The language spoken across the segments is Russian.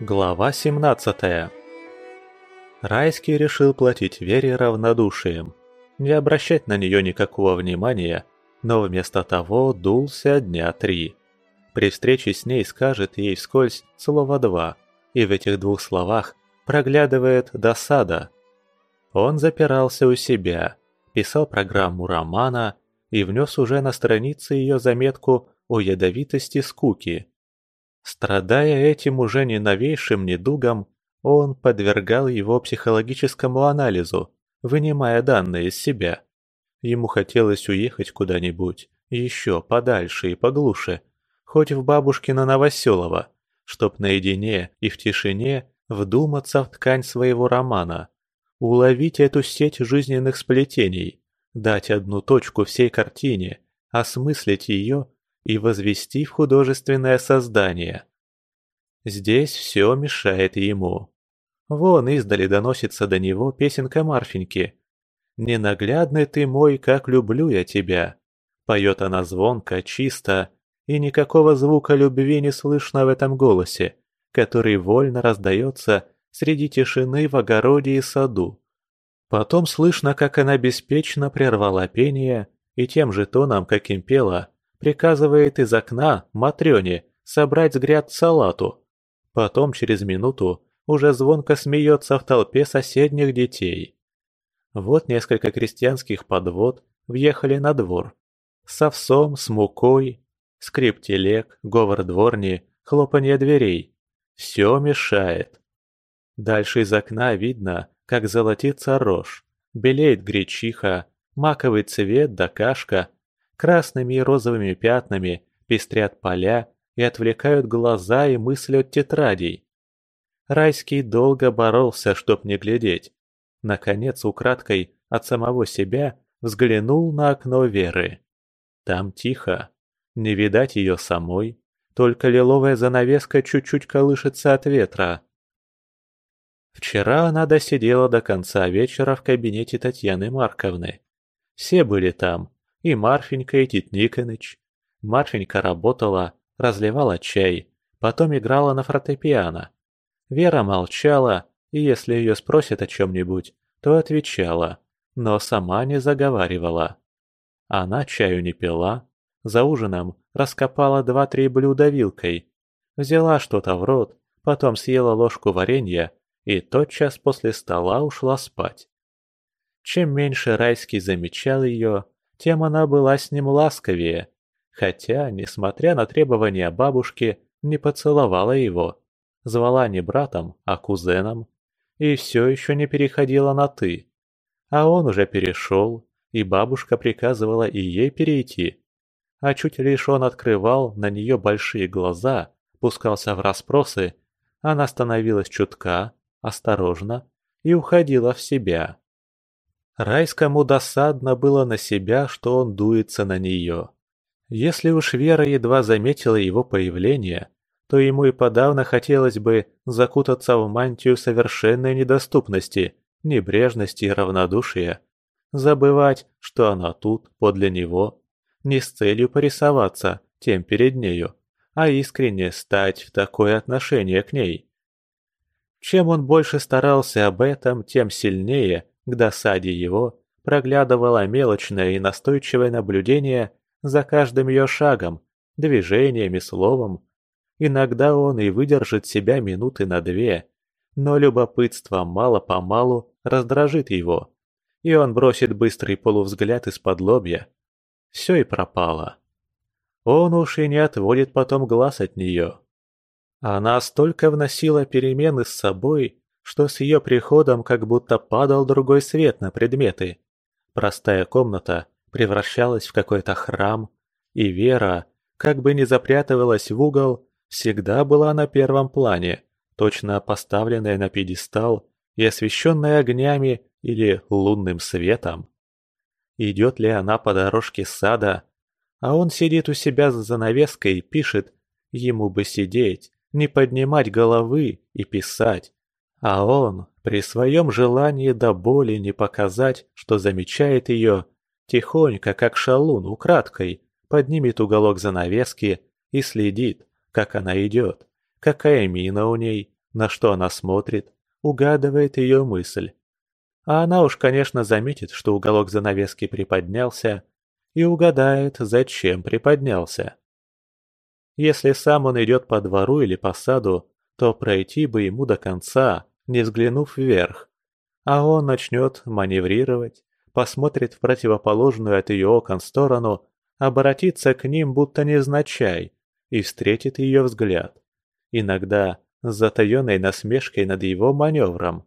Глава 17 Райский решил платить Вере равнодушием, не обращать на нее никакого внимания, но вместо того дулся дня три. При встрече с ней скажет ей вскользь слово «два», и в этих двух словах проглядывает досада. Он запирался у себя, писал программу романа и внес уже на странице ее заметку о ядовитости скуки. Страдая этим уже не новейшим недугом, он подвергал его психологическому анализу, вынимая данные из себя. Ему хотелось уехать куда-нибудь, еще подальше и поглуше, хоть в бабушкино Новоселово, чтоб наедине и в тишине вдуматься в ткань своего романа, уловить эту сеть жизненных сплетений, дать одну точку всей картине, осмыслить ее и возвести в художественное создание. Здесь все мешает ему. Вон издали доносится до него песенка Марфеньки. «Ненаглядный ты мой, как люблю я тебя». Поет она звонко, чисто, и никакого звука любви не слышно в этом голосе, который вольно раздается среди тишины в огороде и саду. Потом слышно, как она беспечно прервала пение и тем же тоном, каким пела, приказывает из окна Матрёне собрать с гряд салату. Потом через минуту уже звонко смеется в толпе соседних детей. Вот несколько крестьянских подвод въехали на двор. С овсом, с мукой, скрип телег, говор дворни, хлопанье дверей. Все мешает. Дальше из окна видно, как золотится рожь, белеет гречиха, маковый цвет да кашка Красными и розовыми пятнами пестрят поля и отвлекают глаза и мысли от тетрадей. Райский долго боролся, чтоб не глядеть. Наконец, украдкой от самого себя взглянул на окно Веры. Там тихо. Не видать ее самой, только лиловая занавеска чуть-чуть колышется от ветра. Вчера она досидела до конца вечера в кабинете Татьяны Марковны. Все были там, и Марфенька, и Тит Никоныч. Марфенька работала, разливала чай, потом играла на фортепиано. Вера молчала, и если ее спросят о чем-нибудь, то отвечала, но сама не заговаривала. Она чаю не пила, за ужином раскопала два-три блюда вилкой, взяла что-то в рот, потом съела ложку варенья и тотчас после стола ушла спать. Чем меньше Райский замечал ее, тем она была с ним ласковее, хотя, несмотря на требования бабушки, не поцеловала его, звала не братом, а кузеном, и все еще не переходила на «ты». А он уже перешел, и бабушка приказывала и ей перейти. А чуть лишь он открывал на нее большие глаза, пускался в расспросы, она становилась чутка, осторожна и уходила в себя. Райскому досадно было на себя, что он дуется на нее. Если уж Вера едва заметила его появление, то ему и подавно хотелось бы закутаться в мантию совершенной недоступности, небрежности и равнодушия, забывать, что она тут, подле него, не с целью порисоваться тем перед нею, а искренне стать в такое отношение к ней. Чем он больше старался об этом, тем сильнее – к досаде его проглядывало мелочное и настойчивое наблюдение за каждым ее шагом, движением и словом. Иногда он и выдержит себя минуты на две, но любопытство мало-помалу раздражит его, и он бросит быстрый полувзгляд из-под лобья. Все и пропало. Он уж и не отводит потом глаз от нее. Она столько вносила перемены с собой, что с ее приходом как будто падал другой свет на предметы. Простая комната превращалась в какой-то храм, и Вера, как бы ни запрятывалась в угол, всегда была на первом плане, точно поставленная на пьедестал и освещенная огнями или лунным светом. Идет ли она по дорожке сада, а он сидит у себя за занавеской и пишет, ему бы сидеть, не поднимать головы и писать, а он, при своем желании до боли не показать, что замечает ее, тихонько, как шалун, украдкой, поднимет уголок занавески и следит, как она идет, какая мина у ней, на что она смотрит, угадывает ее мысль. А она уж, конечно, заметит, что уголок занавески приподнялся, и угадает, зачем приподнялся. Если сам он идет по двору или по саду, то пройти бы ему до конца, не взглянув вверх. А он начнет маневрировать, посмотрит в противоположную от ее окон сторону, обратится к ним будто невзначай и встретит ее взгляд. Иногда с затаенной насмешкой над его маневром.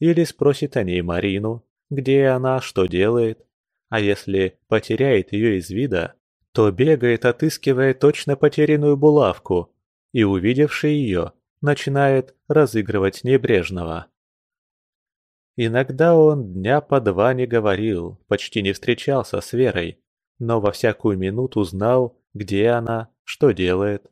Или спросит о ней Марину, где она, что делает. А если потеряет ее из вида, то бегает, отыскивая точно потерянную булавку, и, увидевший ее, начинает разыгрывать небрежного. Иногда он дня по два не говорил, почти не встречался с Верой, но во всякую минуту знал, где она, что делает.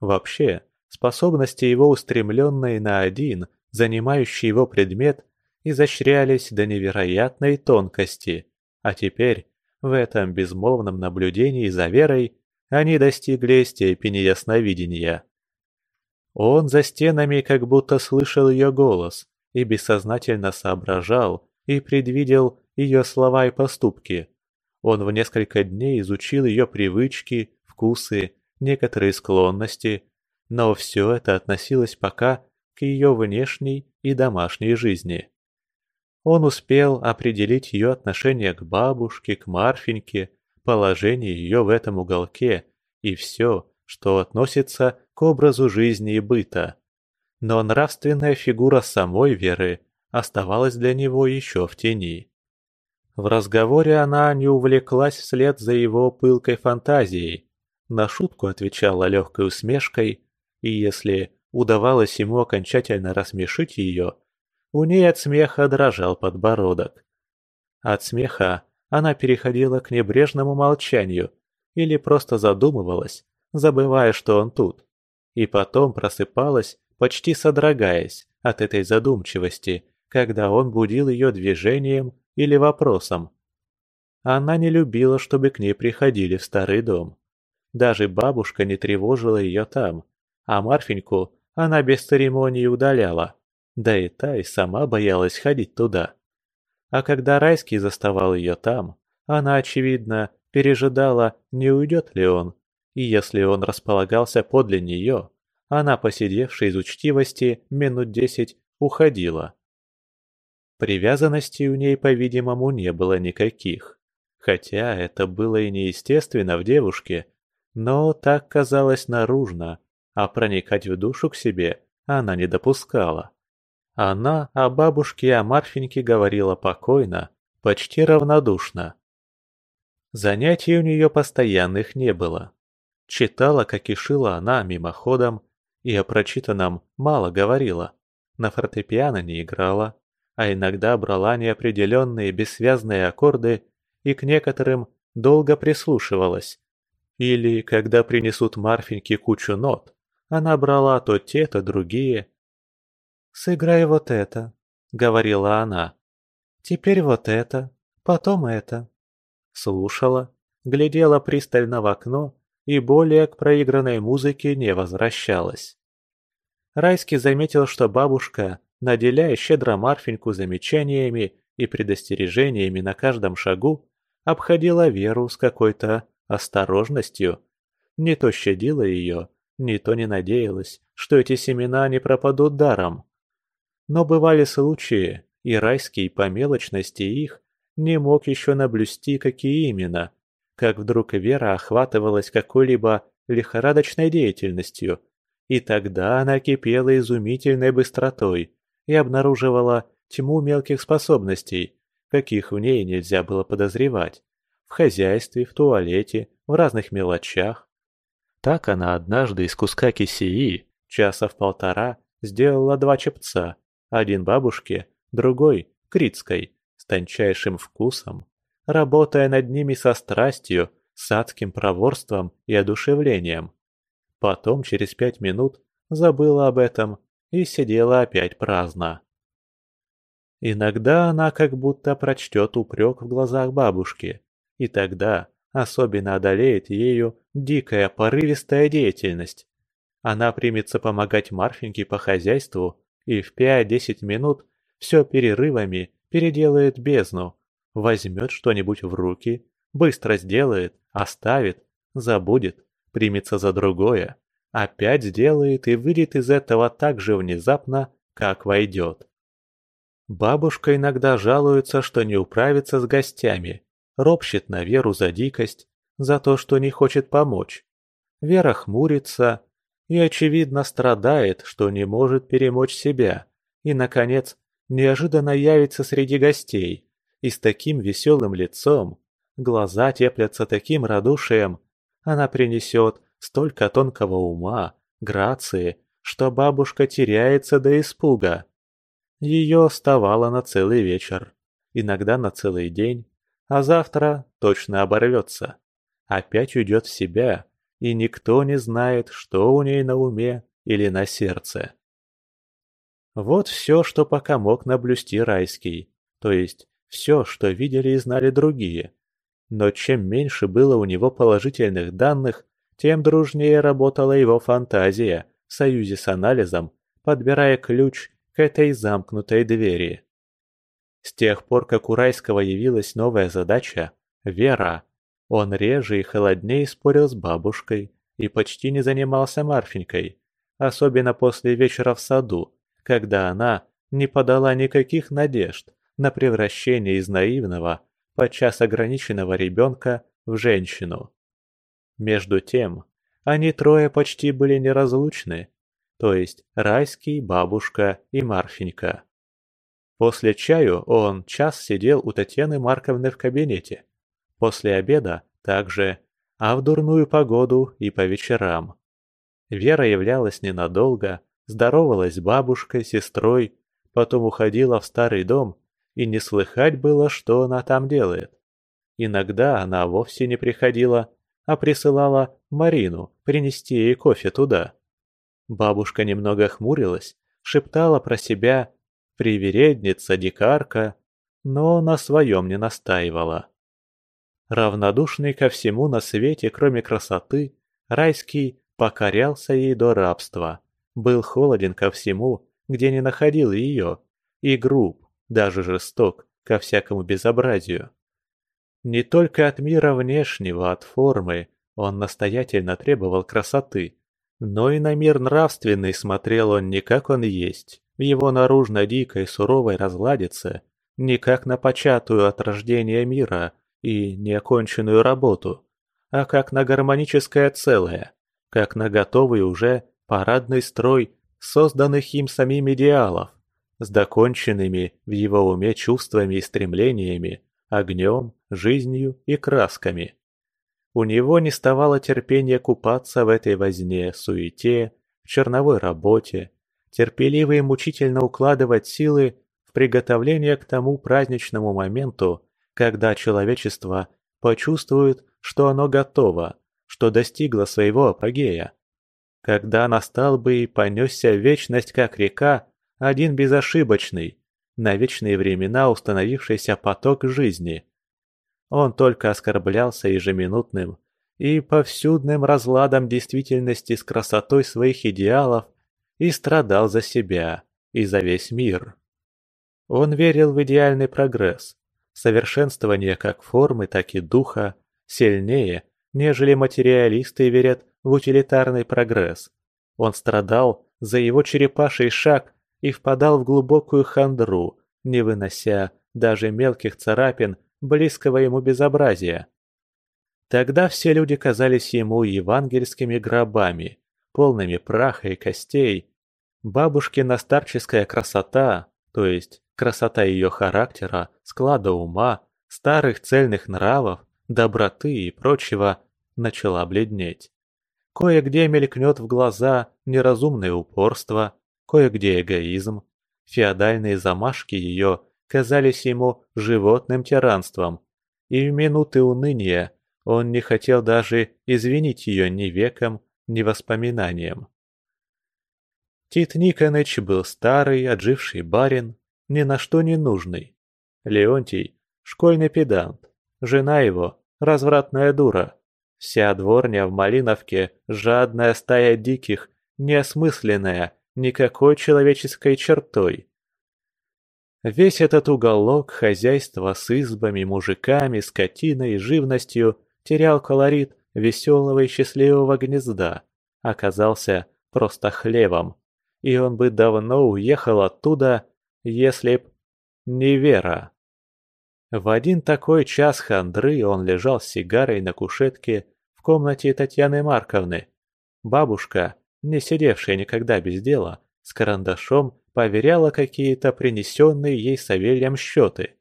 Вообще, способности его устремленные на один, занимающий его предмет, изощрялись до невероятной тонкости, а теперь, в этом безмолвном наблюдении за Верой, они достигли степени ясновидения. Он за стенами как будто слышал ее голос и бессознательно соображал и предвидел ее слова и поступки. Он в несколько дней изучил ее привычки, вкусы, некоторые склонности, но все это относилось пока к ее внешней и домашней жизни. Он успел определить ее отношение к бабушке, к Марфеньке, положение ее в этом уголке и все, что относится к образу жизни и быта. Но нравственная фигура самой Веры оставалась для него еще в тени. В разговоре она не увлеклась вслед за его пылкой фантазией, на шутку отвечала легкой усмешкой, и если удавалось ему окончательно рассмешить ее, у ней от смеха дрожал подбородок. От смеха она переходила к небрежному молчанию или просто задумывалась, забывая, что он тут. И потом просыпалась, почти содрогаясь от этой задумчивости, когда он будил ее движением или вопросом. Она не любила, чтобы к ней приходили в старый дом. Даже бабушка не тревожила ее там, а Марфеньку она без церемонии удаляла, да и та и сама боялась ходить туда. А когда Райский заставал ее там, она, очевидно, пережидала, не уйдет ли он, и если он располагался подле нее, она, посидевшая из учтивости минут десять, уходила. Привязанностей у ней, по-видимому, не было никаких. Хотя это было и неестественно в девушке, но так казалось наружно, а проникать в душу к себе она не допускала. Она о бабушке и о Марфеньке говорила покойно, почти равнодушно. Занятий у нее постоянных не было. Читала, как и шила она мимоходом, и о прочитанном мало говорила. На фортепиано не играла, а иногда брала неопределенные бессвязные аккорды и к некоторым долго прислушивалась. Или, когда принесут Марфеньке кучу нот, она брала то те, то другие. «Сыграй вот это», — говорила она. «Теперь вот это, потом это». Слушала, глядела пристально в окно и более к проигранной музыке не возвращалась. Райский заметил, что бабушка, наделяя щедро Марфеньку замечаниями и предостережениями на каждом шагу, обходила Веру с какой-то осторожностью, не то щадила ее, не то не надеялась, что эти семена не пропадут даром. Но бывали случаи, и Райский по мелочности их не мог еще наблюсти, какие именно, как вдруг Вера охватывалась какой-либо лихорадочной деятельностью, и тогда она кипела изумительной быстротой и обнаруживала тьму мелких способностей, каких в ней нельзя было подозревать, в хозяйстве, в туалете, в разных мелочах. Так она однажды из куска кисеи, часа в полтора, сделала два чепца, один бабушке, другой – критской, с тончайшим вкусом, работая над ними со страстью, с адским проворством и одушевлением. Потом, через пять минут, забыла об этом и сидела опять праздно. Иногда она как будто прочтет упрек в глазах бабушки, и тогда особенно одолеет ею дикая порывистая деятельность. Она примется помогать Марфеньке по хозяйству и в 5-10 минут все перерывами переделает бездну, возьмет что-нибудь в руки, быстро сделает, оставит, забудет, примется за другое, опять сделает и выйдет из этого так же внезапно, как войдет. Бабушка иногда жалуется, что не управится с гостями, ропщет на Веру за дикость, за то, что не хочет помочь. Вера хмурится и, очевидно, страдает, что не может перемочь себя, и, наконец, неожиданно явится среди гостей, и с таким веселым лицом, глаза теплятся таким радушием, она принесет столько тонкого ума, грации, что бабушка теряется до испуга. Ее оставало на целый вечер, иногда на целый день, а завтра точно оборвется. Опять уйдет в себя, и никто не знает, что у ней на уме или на сердце. Вот все, что пока мог наблюсти райский, то есть все, что видели и знали другие. Но чем меньше было у него положительных данных, тем дружнее работала его фантазия в союзе с анализом, подбирая ключ к этой замкнутой двери. С тех пор, как у Райского явилась новая задача – вера, он реже и холоднее спорил с бабушкой и почти не занимался Марфенькой, особенно после вечера в саду, когда она не подала никаких надежд на превращение из наивного, подчас ограниченного ребенка в женщину. Между тем, они трое почти были неразлучны, то есть Райский, бабушка и Марфенька. После чаю он час сидел у Татьяны Марковны в кабинете. После обеда также, а в дурную погоду и по вечерам. Вера являлась ненадолго, здоровалась с бабушкой, сестрой, потом уходила в старый дом, и не слыхать было, что она там делает. Иногда она вовсе не приходила, а присылала Марину принести ей кофе туда. Бабушка немного хмурилась, шептала про себя «привередница, дикарка», но на своем не настаивала. Равнодушный ко всему на свете, кроме красоты, Райский покорялся ей до рабства, был холоден ко всему, где не находил ее, и груб, даже жесток, ко всякому безобразию. Не только от мира внешнего, от формы, он настоятельно требовал красоты, но и на мир нравственный смотрел он не как он есть, в его наружно-дикой суровой разладице, не как на початую от рождения мира и неоконченную работу, а как на гармоническое целое, как на готовый уже парадный строй созданных им самим идеалов, с доконченными в его уме чувствами и стремлениями, огнем, жизнью и красками. У него не ставало терпения купаться в этой возне, суете, в черновой работе, терпеливо и мучительно укладывать силы в приготовление к тому праздничному моменту, когда человечество почувствует, что оно готово, что достигло своего апогея. Когда настал бы и понесся вечность, как река, один безошибочный, на вечные времена установившийся поток жизни. Он только оскорблялся ежеминутным и повсюдным разладом действительности с красотой своих идеалов и страдал за себя и за весь мир. Он верил в идеальный прогресс, совершенствование как формы, так и духа, сильнее, нежели материалисты верят в утилитарный прогресс. Он страдал за его черепаший шаг и впадал в глубокую хандру, не вынося даже мелких царапин близкого ему безобразия. Тогда все люди казались ему евангельскими гробами, полными праха и костей. Бабушкина старческая красота, то есть красота ее характера, склада ума, старых цельных нравов, доброты и прочего, начала бледнеть. Кое-где мелькнет в глаза неразумное упорство, кое-где эгоизм. Феодальные замашки ее казались ему животным тиранством, и в минуты уныния он не хотел даже извинить ее ни веком, ни воспоминанием. Тит Никоныч был старый, отживший барин, ни на что не нужный. Леонтий – школьный педант, жена его – развратная дура. Вся дворня в Малиновке – жадная стая диких, неосмысленная никакой человеческой чертой. Весь этот уголок хозяйства с избами, мужиками, скотиной и живностью терял колорит веселого и счастливого гнезда, оказался просто хлевом, и он бы давно уехал оттуда, если б не Вера. В один такой час хандры он лежал с сигарой на кушетке в комнате Татьяны Марковны. Бабушка, не сидевшая никогда без дела, с карандашом поверяла какие-то принесенные ей Савельем счеты.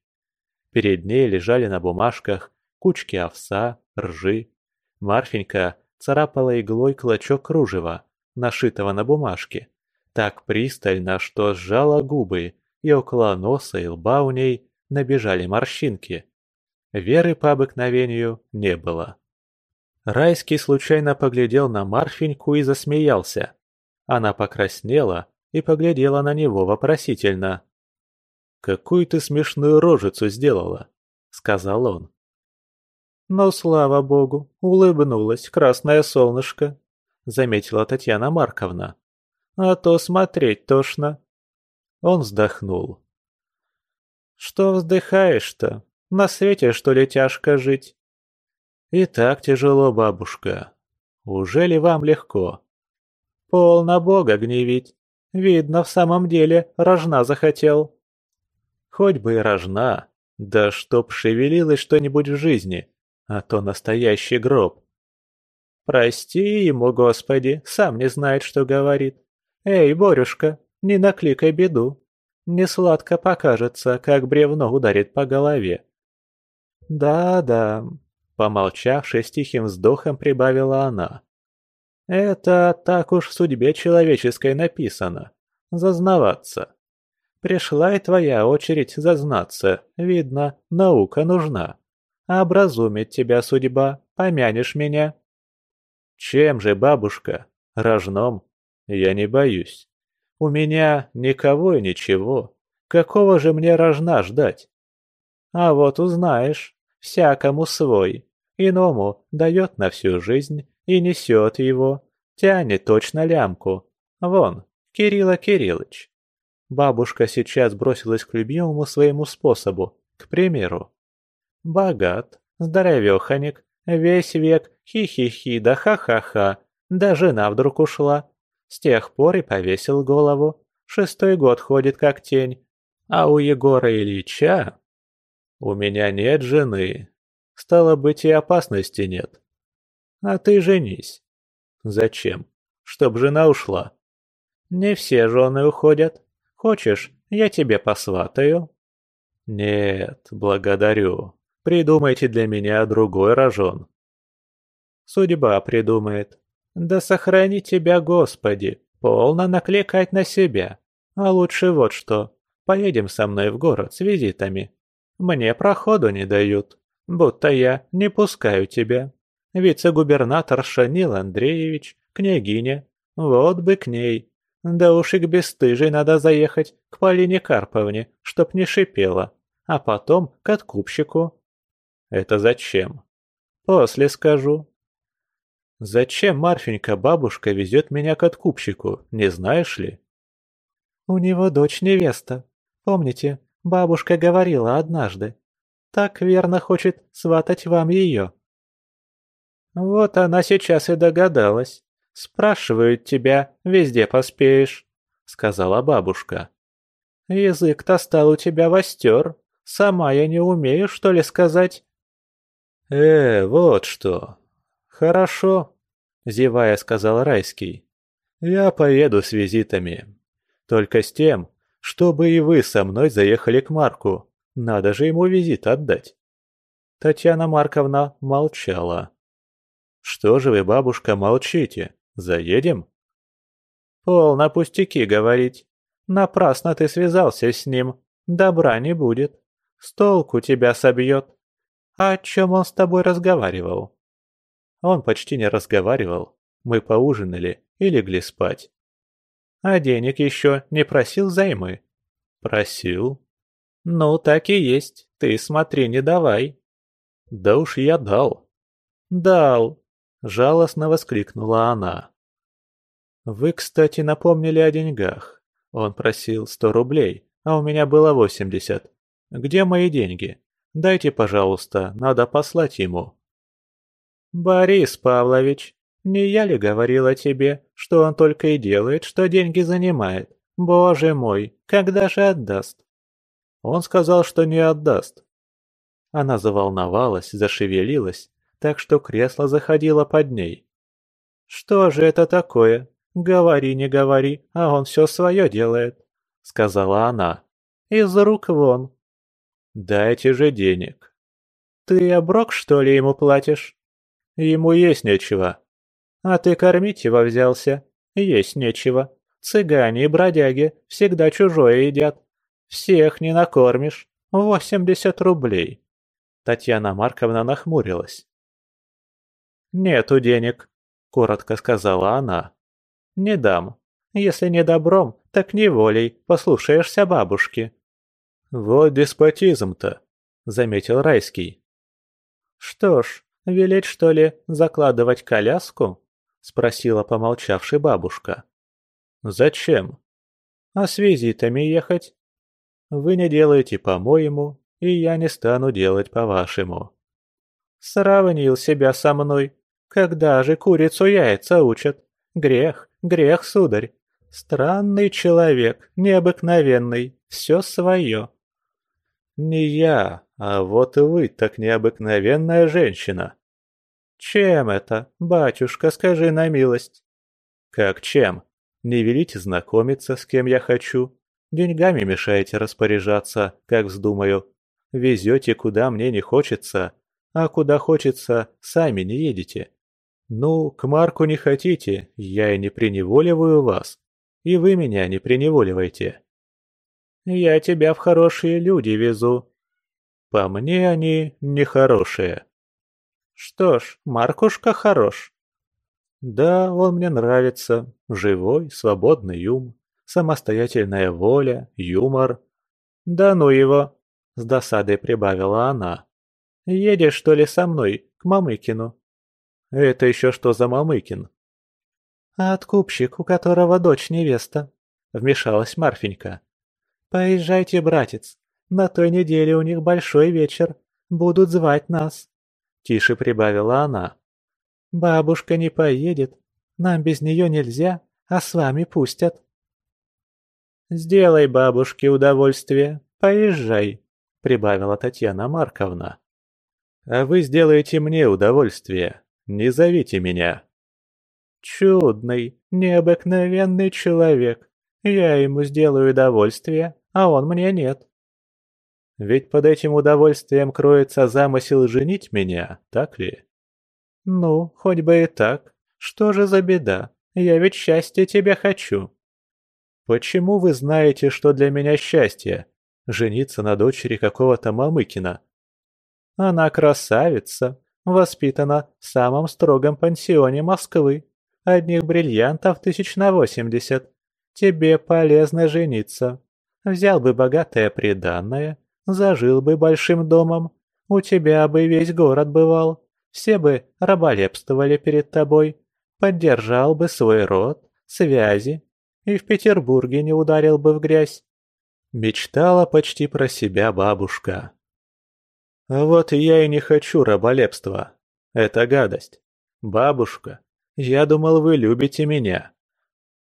Перед ней лежали на бумажках кучки овса, ржи. Марфенька царапала иглой клочок кружева, нашитого на бумажке, так пристально, что сжала губы, и около носа и лба у ней набежали морщинки. Веры по обыкновению не было. Райский случайно поглядел на Марфеньку и засмеялся. Она покраснела и поглядела на него вопросительно. «Какую ты смешную рожицу сделала?» — сказал он. «Но, слава богу, улыбнулась красное солнышко», — заметила Татьяна Марковна. «А то смотреть тошно». Он вздохнул. «Что вздыхаешь-то? На свете, что ли, тяжко жить?» «И так тяжело, бабушка. Уже ли вам легко?» «Полно Бога гневить. Видно, в самом деле рожна захотел». «Хоть бы и рожна, да чтоб шевелилось что-нибудь в жизни, а то настоящий гроб». «Прости ему, Господи, сам не знает, что говорит. Эй, Борюшка, не накликай беду. Не сладко покажется, как бревно ударит по голове». «Да-да», Помолчавши, с тихим вздохом прибавила она. «Это так уж в судьбе человеческой написано. Зазнаваться. Пришла и твоя очередь зазнаться. Видно, наука нужна. Образумит тебя судьба, помянешь меня». «Чем же, бабушка? Рожном? Я не боюсь. У меня никого и ничего. Какого же мне рожна ждать?» «А вот узнаешь. Всякому свой. Иному дает на всю жизнь и несет его, тянет точно лямку. Вон, Кирилла Кириллыч. Бабушка сейчас бросилась к любимому своему способу, к примеру. Богат, здоровеханик, весь век хи-хи-хи да ха-ха-ха, да жена вдруг ушла. С тех пор и повесил голову, шестой год ходит как тень. А у Егора Ильича... У меня нет жены, Стало быть, и опасности нет. А ты женись. Зачем? Чтоб жена ушла. Не все жены уходят. Хочешь, я тебе посватаю? Нет, благодарю. Придумайте для меня другой рожон. Судьба придумает. Да сохрани тебя, Господи, полно накликать на себя. А лучше вот что. Поедем со мной в город с визитами. Мне проходу не дают будто я не пускаю тебя. Вице-губернатор Шанил Андреевич, княгиня, вот бы к ней. Да уж и к бесстыжей надо заехать, к Полине Карповне, чтоб не шипела, а потом к откупщику. Это зачем? После скажу. Зачем Марфенька бабушка везет меня к откупщику, не знаешь ли? У него дочь невеста. Помните, бабушка говорила однажды, так верно хочет сватать вам ее». «Вот она сейчас и догадалась. Спрашивают тебя, везде поспеешь», — сказала бабушка. «Язык-то стал у тебя востер. Сама я не умею, что ли, сказать?» «Э, вот что. Хорошо», — зевая сказал Райский. «Я поеду с визитами. Только с тем, чтобы и вы со мной заехали к Марку. Надо же ему визит отдать. Татьяна Марковна молчала. «Что же вы, бабушка, молчите? Заедем?» «Полно пустяки говорить. Напрасно ты связался с ним. Добра не будет. С толку тебя собьет. А о чем он с тобой разговаривал?» Он почти не разговаривал. Мы поужинали и легли спать. «А денег еще не просил займы?» «Просил», «Ну, так и есть. Ты смотри, не давай». «Да уж я дал». «Дал», — жалостно воскликнула она. Вы, кстати, напомнили о деньгах. Он просил сто рублей, а у меня было восемьдесят. Где мои деньги? Дайте, пожалуйста, надо послать ему». «Борис Павлович, не я ли говорила тебе, что он только и делает, что деньги занимает? Боже мой, когда же отдаст?» Он сказал, что не отдаст. Она заволновалась, зашевелилась, так что кресло заходило под ней. «Что же это такое? Говори, не говори, а он все свое делает», — сказала она. «Из рук вон». «Дайте же денег». «Ты оброк, что ли, ему платишь?» «Ему есть нечего». «А ты кормить его взялся?» «Есть нечего. Цыгане и бродяги всегда чужое едят. Всех не накормишь. Восемьдесят рублей». Татьяна Марковна нахмурилась. «Нету денег», — коротко сказала она. «Не дам. Если не добром, так неволей, послушаешься бабушки». «Вот деспотизм-то», — заметил Райский. «Что ж, велеть, что ли, закладывать коляску?» — спросила помолчавшая бабушка. «Зачем?» «А с визитами ехать?» «Вы не делаете по-моему, и я не стану делать по-вашему». «Сравнил себя со мной. Когда же курицу яйца учат? Грех, грех, сударь. Странный человек, необыкновенный, все свое». «Не я, а вот вы так необыкновенная женщина». «Чем это, батюшка, скажи на милость?» «Как чем? Не велите знакомиться, с кем я хочу. Деньгами мешаете распоряжаться, как вздумаю. Везете, куда мне не хочется, а куда хочется, сами не едете. Ну, к Марку не хотите, я и не приневоливаю вас. И вы меня не приневоливайте. Я тебя в хорошие люди везу. По мне они нехорошие. Что ж, Маркушка хорош. Да, он мне нравится. Живой, свободный ум, самостоятельная воля, юмор. Да ну его, с досадой прибавила она. Едешь, что ли, со мной, к Мамыкину? Это еще что за Мамыкин? А откупщик, у которого дочь невеста, вмешалась Марфенька. Поезжайте, братец, на той неделе у них большой вечер, будут звать нас. Тише прибавила она. Бабушка не поедет, нам без нее нельзя, а с вами пустят. Сделай бабушке удовольствие, поезжай, прибавила Татьяна Марковна. А вы сделаете мне удовольствие, не зовите меня. Чудный, необыкновенный человек. Я ему сделаю удовольствие, а он мне нет. Ведь под этим удовольствием кроется замысел женить меня, так ли? Ну, хоть бы и так. Что же за беда? Я ведь счастья тебе хочу. Почему вы знаете, что для меня счастье? Жениться на дочери какого-то Мамыкина. Она красавица, воспитана в самом строгом пансионе Москвы. Одних бриллиантов тысяч на восемьдесят. Тебе полезно жениться. Взял бы богатое приданное, зажил бы большим домом. У тебя бы весь город бывал. Все бы раболепствовали перед тобой. Поддержал бы свой род, связи. И в Петербурге не ударил бы в грязь. Мечтала почти про себя бабушка. А вот я и не хочу раболепства. Это гадость. Бабушка, я думал, вы любите меня.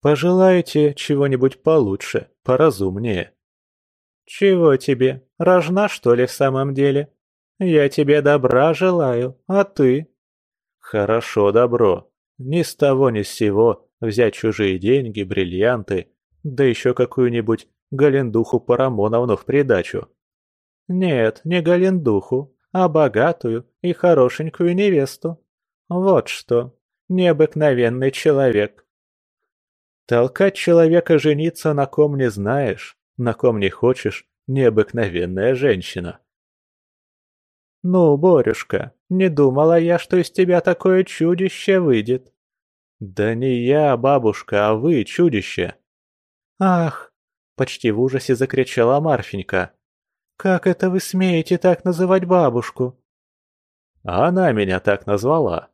Пожелаете чего-нибудь получше, поразумнее. Чего тебе, рожна, что ли, в самом деле? Я тебе добра желаю, а ты? Хорошо, добро. Ни с того ни с сего взять чужие деньги, бриллианты, да еще какую-нибудь Галендуху Парамоновну в придачу. Нет, не Галендуху, а богатую и хорошенькую невесту. Вот что, необыкновенный человек. Толкать человека жениться на ком не знаешь, на ком не хочешь, необыкновенная женщина. «Ну, Борюшка, не думала я, что из тебя такое чудище выйдет». «Да не я, бабушка, а вы, чудище». «Ах, Почти в ужасе закричала Марфенька. «Как это вы смеете так называть бабушку?» А она меня так назвала.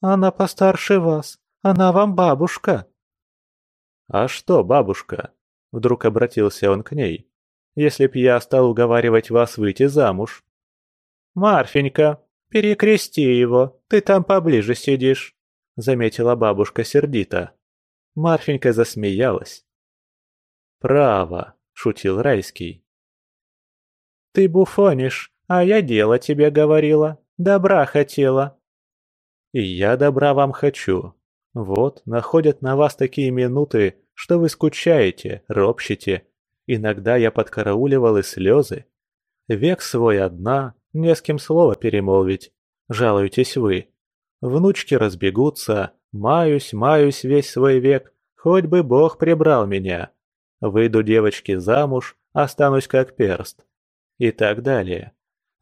«Она постарше вас. Она вам бабушка», «А что, бабушка?» Вдруг обратился он к ней. «Если б я стал уговаривать вас выйти замуж?» «Марфенька, перекрести его, ты там поближе сидишь», — заметила бабушка сердито. Марфенька засмеялась. «Право», — шутил Райский. «Ты буфонишь, а я дело тебе говорила, добра хотела». «И я добра вам хочу. Вот, находят на вас такие минуты, что вы скучаете, ропщите. Иногда я подкарауливал и слезы. Век свой одна, не с кем слова перемолвить. Жалуетесь вы. Внучки разбегутся, маюсь, маюсь весь свой век, хоть бы Бог прибрал меня. Выйду девочки замуж, останусь как перст. И так далее.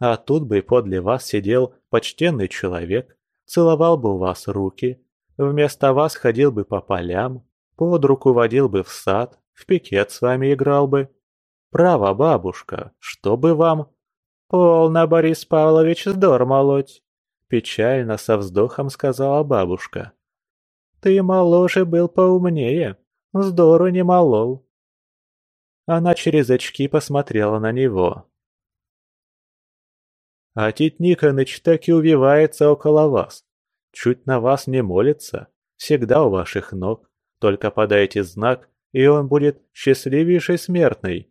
А тут бы подле вас сидел почтенный человек, целовал бы у вас руки, вместо вас ходил бы по полям, под руку водил бы в сад, в пикет с вами играл бы. Право, бабушка, что бы вам? Полно, Борис Павлович, здор молоть. Печально со вздохом сказала бабушка. Ты моложе был поумнее, здору не молол. Она через очки посмотрела на него. А Тит Никоныч так и увивается около вас. Чуть на вас не молится, всегда у ваших ног. Только подайте знак, и он будет счастливейшей смертной.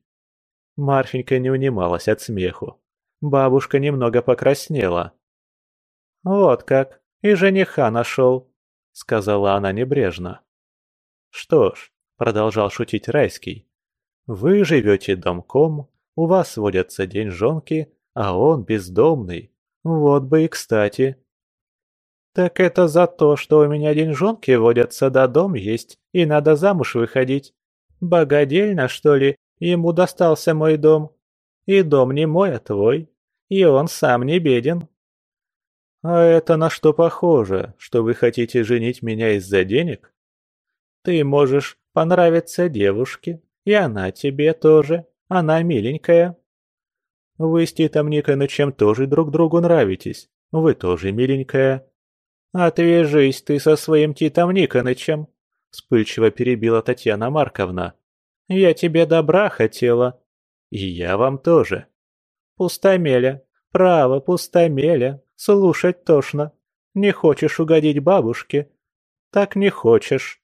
Марфенька не унималась от смеху. Бабушка немного покраснела. «Вот как, и жениха нашел», — сказала она небрежно. «Что ж», — продолжал шутить Райский, — «вы живете домком, у вас водятся деньжонки, а он бездомный. Вот бы и кстати». «Так это за то, что у меня деньжонки водятся, да дом есть, и надо замуж выходить. Богодельно, что ли, ему достался мой дом? И дом не мой, а твой. И он сам не беден». «А это на что похоже, что вы хотите женить меня из-за денег?» «Ты можешь понравиться девушке, и она тебе тоже, она миленькая». «Вы с Титом Никонычем тоже друг другу нравитесь, вы тоже миленькая». «Отвяжись ты со своим Титом Никонычем», — вспыльчиво перебила Татьяна Марковна. «Я тебе добра хотела». «И я вам тоже». «Пустомеля, право, пустомеля, слушать тошно. Не хочешь угодить бабушке? Так не хочешь».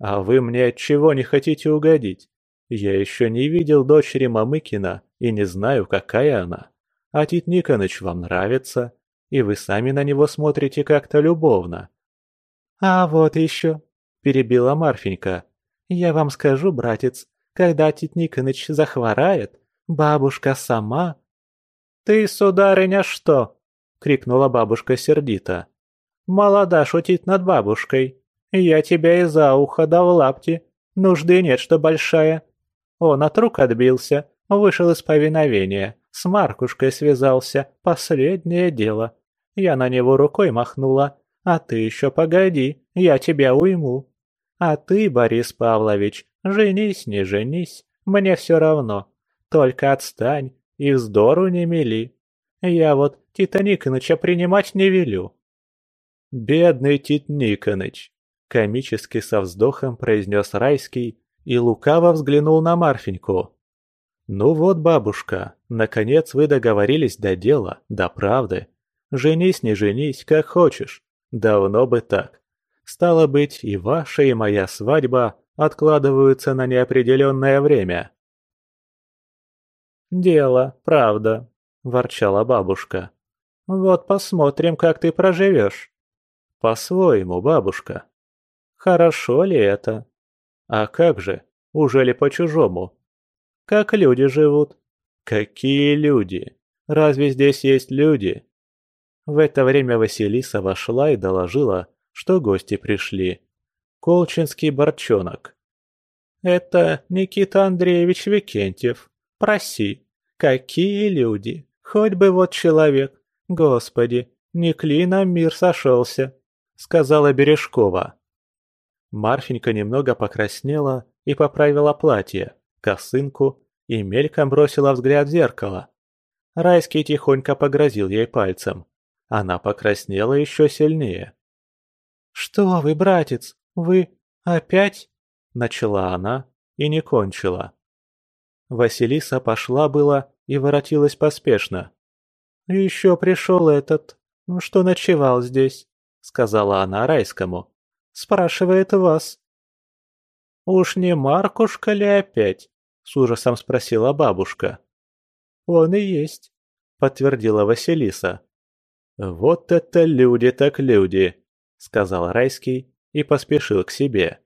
«А вы мне чего не хотите угодить? Я еще не видел дочери Мамыкина и не знаю, какая она. А Тит Никоныч вам нравится?» и вы сами на него смотрите как-то любовно». «А вот еще», — перебила Марфенька, — «я вам скажу, братец, когда Тит Никоныч захворает, бабушка сама...» «Ты, сударыня, что?» — крикнула бабушка сердито. «Молода шутить над бабушкой. Я тебя и за ухо да в лапти. Нужды нет, что большая». Он от рук отбился, вышел из повиновения, с Маркушкой связался, последнее дело. Я на него рукой махнула. А ты еще погоди, я тебя уйму. А ты, Борис Павлович, женись, не женись, мне все равно. Только отстань и вздору не мели. Я вот Тита Никоныча принимать не велю». «Бедный Тит Никоныч!» — комически со вздохом произнес Райский и лукаво взглянул на Марфеньку. «Ну вот, бабушка, наконец вы договорились до дела, до правды. Женись, не женись, как хочешь. Давно бы так. Стало быть, и ваша, и моя свадьба откладываются на неопределенное время. «Дело, правда», – ворчала бабушка. «Вот посмотрим, как ты проживешь». «По-своему, бабушка». «Хорошо ли это?» «А как же? Уже ли по-чужому?» «Как люди живут?» «Какие люди? Разве здесь есть люди?» В это время Василиса вошла и доложила, что гости пришли. Колчинский борчонок. «Это Никита Андреевич Викентьев. Проси. Какие люди! Хоть бы вот человек. Господи, не клином мир сошелся», — сказала Бережкова. Марфенька немного покраснела и поправила платье, косынку и мельком бросила взгляд в зеркало. Райский тихонько погрозил ей пальцем. Она покраснела еще сильнее. «Что вы, братец, вы опять?» Начала она и не кончила. Василиса пошла было и воротилась поспешно. «Еще пришел этот, ну, что ночевал здесь», — сказала она Райскому. «Спрашивает вас». «Уж не Маркушка ли опять?» — с ужасом спросила бабушка. «Он и есть», — подтвердила Василиса. «Вот это люди так люди», — сказал Райский и поспешил к себе.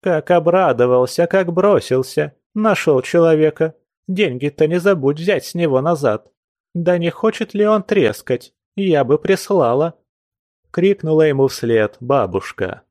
«Как обрадовался, как бросился! Нашел человека! Деньги-то не забудь взять с него назад! Да не хочет ли он трескать? Я бы прислала!» — крикнула ему вслед бабушка.